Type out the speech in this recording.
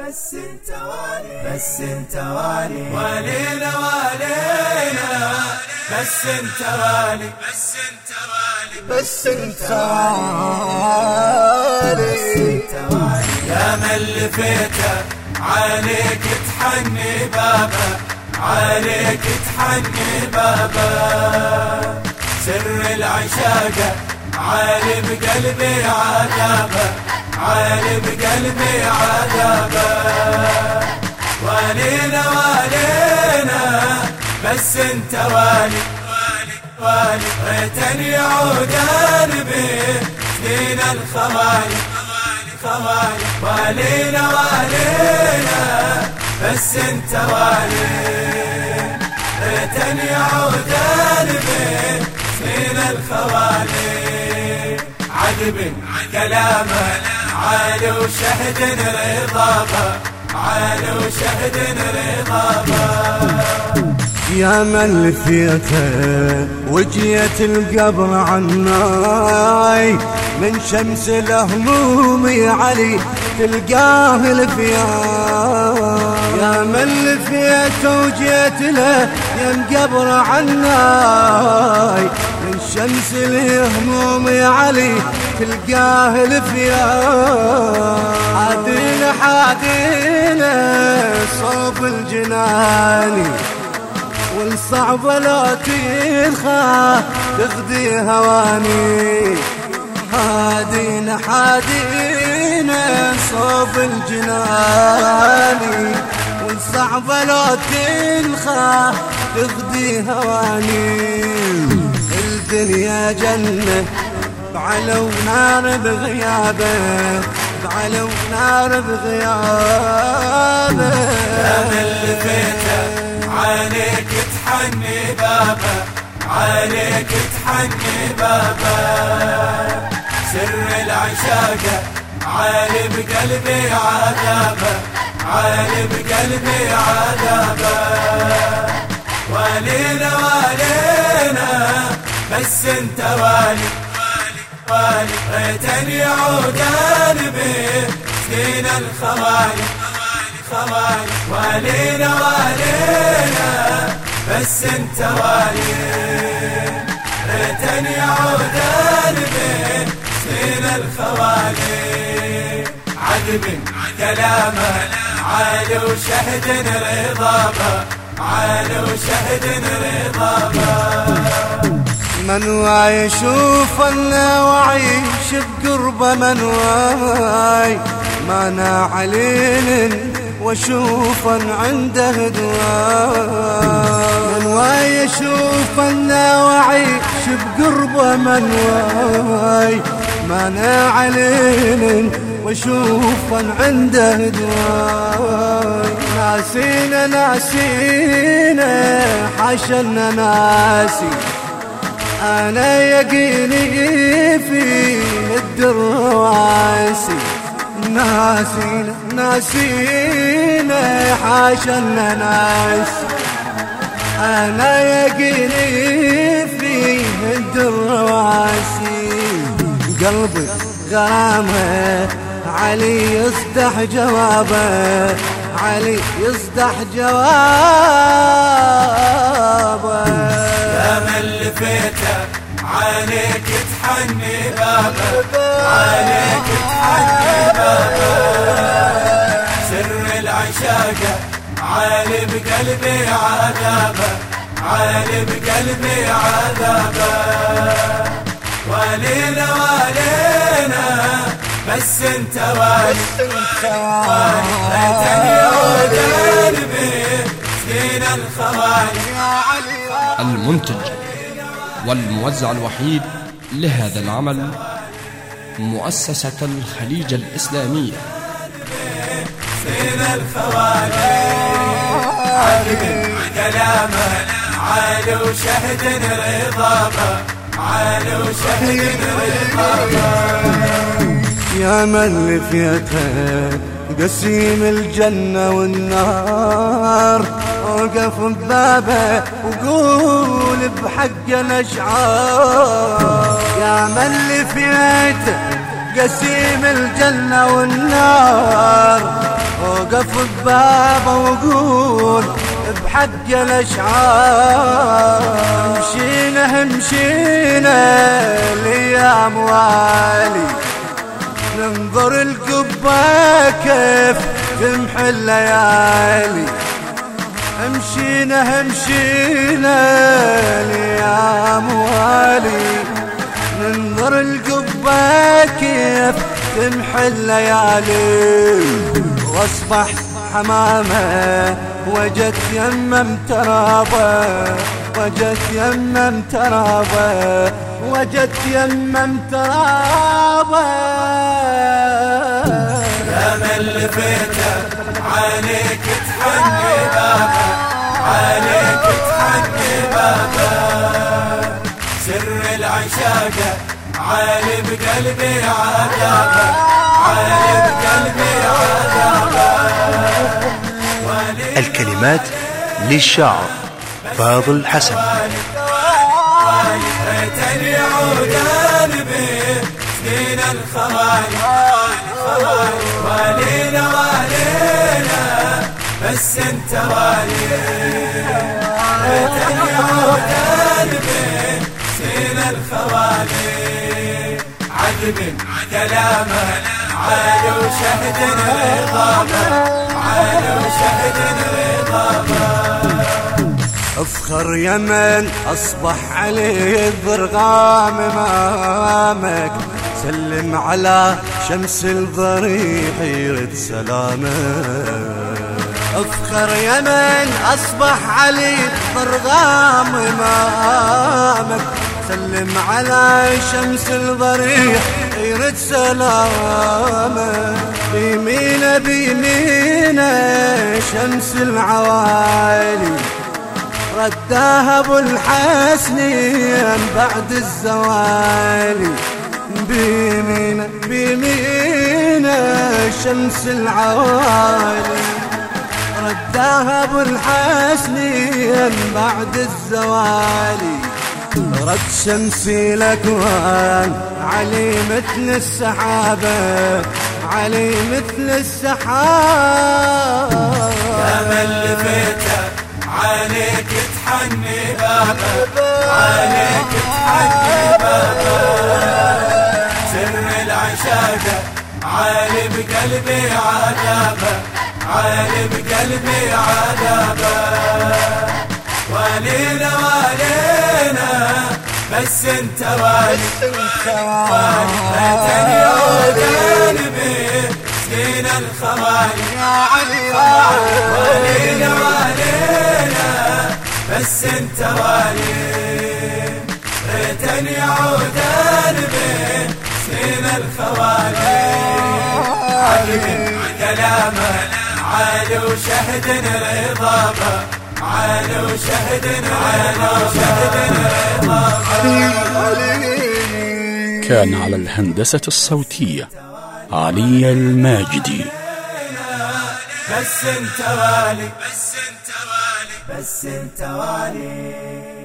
بس انت والي بس انت والي والينا والينا. بس انت والي بس انت والي بس انت والي يا من لفيته عليك تحني بابا. عليك تحني بابا. سر العشاقة عالي بقلبي عذابه عالي بقلبي عذابه. والينا والينا بس انت والي والي ريتني يعود قلبي سنين الخوالي خوالي والينا والينا بس انت والي ريتني يعود قلبي سنين الخوالي عقب كلامه عالي وشهد رضابه عالي وشهد رضابه يا من لفيته وجيت القبر عناي. من شمس الهموم يا علي تلقاه الفياي يا من لفيته وجيت له يا مقبر عناي. من شمس الهموم يا علي تلقاه الفياي حادينا حادينا. صوب الجناني والصعب لو تنخى. تغدي هواني. حادينا حادينا. صوب الجناني والصعب لو تنخى. تغدي هواني. الدنيا جنة. بعلو نار بغيابه بعلو نار بغيابه. يا لفيته عليك تحني بابا عليك تحني بابا. سر العشاقة عالي بقلبي عذابه عالي بقلبي عذابه. والينا والينا بس انت والي والي ريتني يعود قلبي سنين الخوالي خوالي والينا والينا بس انت والي ريتني يعود قلبي سنين الخوالي عقب كلامه عالي وشهد رضابه عالي وشهد رضابه من واي يشوف أنا وعيش بقربه من واي. ما أنا عليل واشوف عنده دواي. من واي يشوف أنا وعيش بقربه من واي. ما أنا عليل واشوف عنده دواي. ناسينا ناسينا حاشنا ناسي. أنا يقيني في الدرواسي ناسينا ناسينا حاشنا ناس. أنا يقيني في الدرواسي قلبي غرامه علي يصدح جوابه. علي يصدح جوابه. لفيته عليك تحني بابا. عليك تحني بابا. سر العشاقة عالي بقلبي عذابه عالي بقلبي عذابه والينا والينا بس انت والي. ريتني يعود قلبي سنين الخوالي. المنتج. والموزع الوحيد لهذا العمل مؤسسة الخليج الإسلامية سنين الخوالي عقب كلامه عالي وشهد رضابه عالي وشهد رضابه يا من لفيته قسيم الجنة والنار. وقف ببابه وقول بحق الأشعار. يا من لفيته قسيم الجنة والنار. وقف ببابه وقول بحق الأشعار. مشينا مشينا الأيام والي ننظر القبة كيف تمحي الليالي مشينا مشينا الأيام والي ننظر القبة كيف تمحي الليالي واصبح حمامة وجدت يمم ترابة وجدت يمم ترابة وجدت يمم ترابة. بقلبي عذابه الكلمات للشاعر فاضل حسن. قلبي سنين الخوالي والينا والينا بس انت والي ليتني يعود قلبي سنين الخوالي. عذب كلامه عالو شهد رضابه عالو شهد رضابه أفخر يمن أصبح عليه الضرغام أمامك. سلم على شمس الضريح يرد سلامك أفخر يمن أصبح علي ضرغام أمامك. سلم على شمس الضريح يرد سلامه بيمينه بيمينه شمس العوالي. رداها أبو الحسنين بعد الزوالي. بيمينه بيمينه شمس العوالي. رداها أبو الحسنين بعد الزوالي. رد شمسي الأكوان علي مثل السحابة علي مثل السحابة. يا من لفيته عليك تحني بابا عليك تحني بابا. سر العشاقة عالي بقلبي عذابة عالي بقلبي عذابة. والينا والينا بس انت والي فاتني يعود قلبي سنين الخوالي والينا والينا بس انت والي ريتني يعود قلبي سنين الخوالي عجب كلامه عالي وشهد رضابه عالي وشهد عالي وشهد كان على الهندسة الصوتية علي الماجدي. بس انت والي بس انت والي بس انت والي.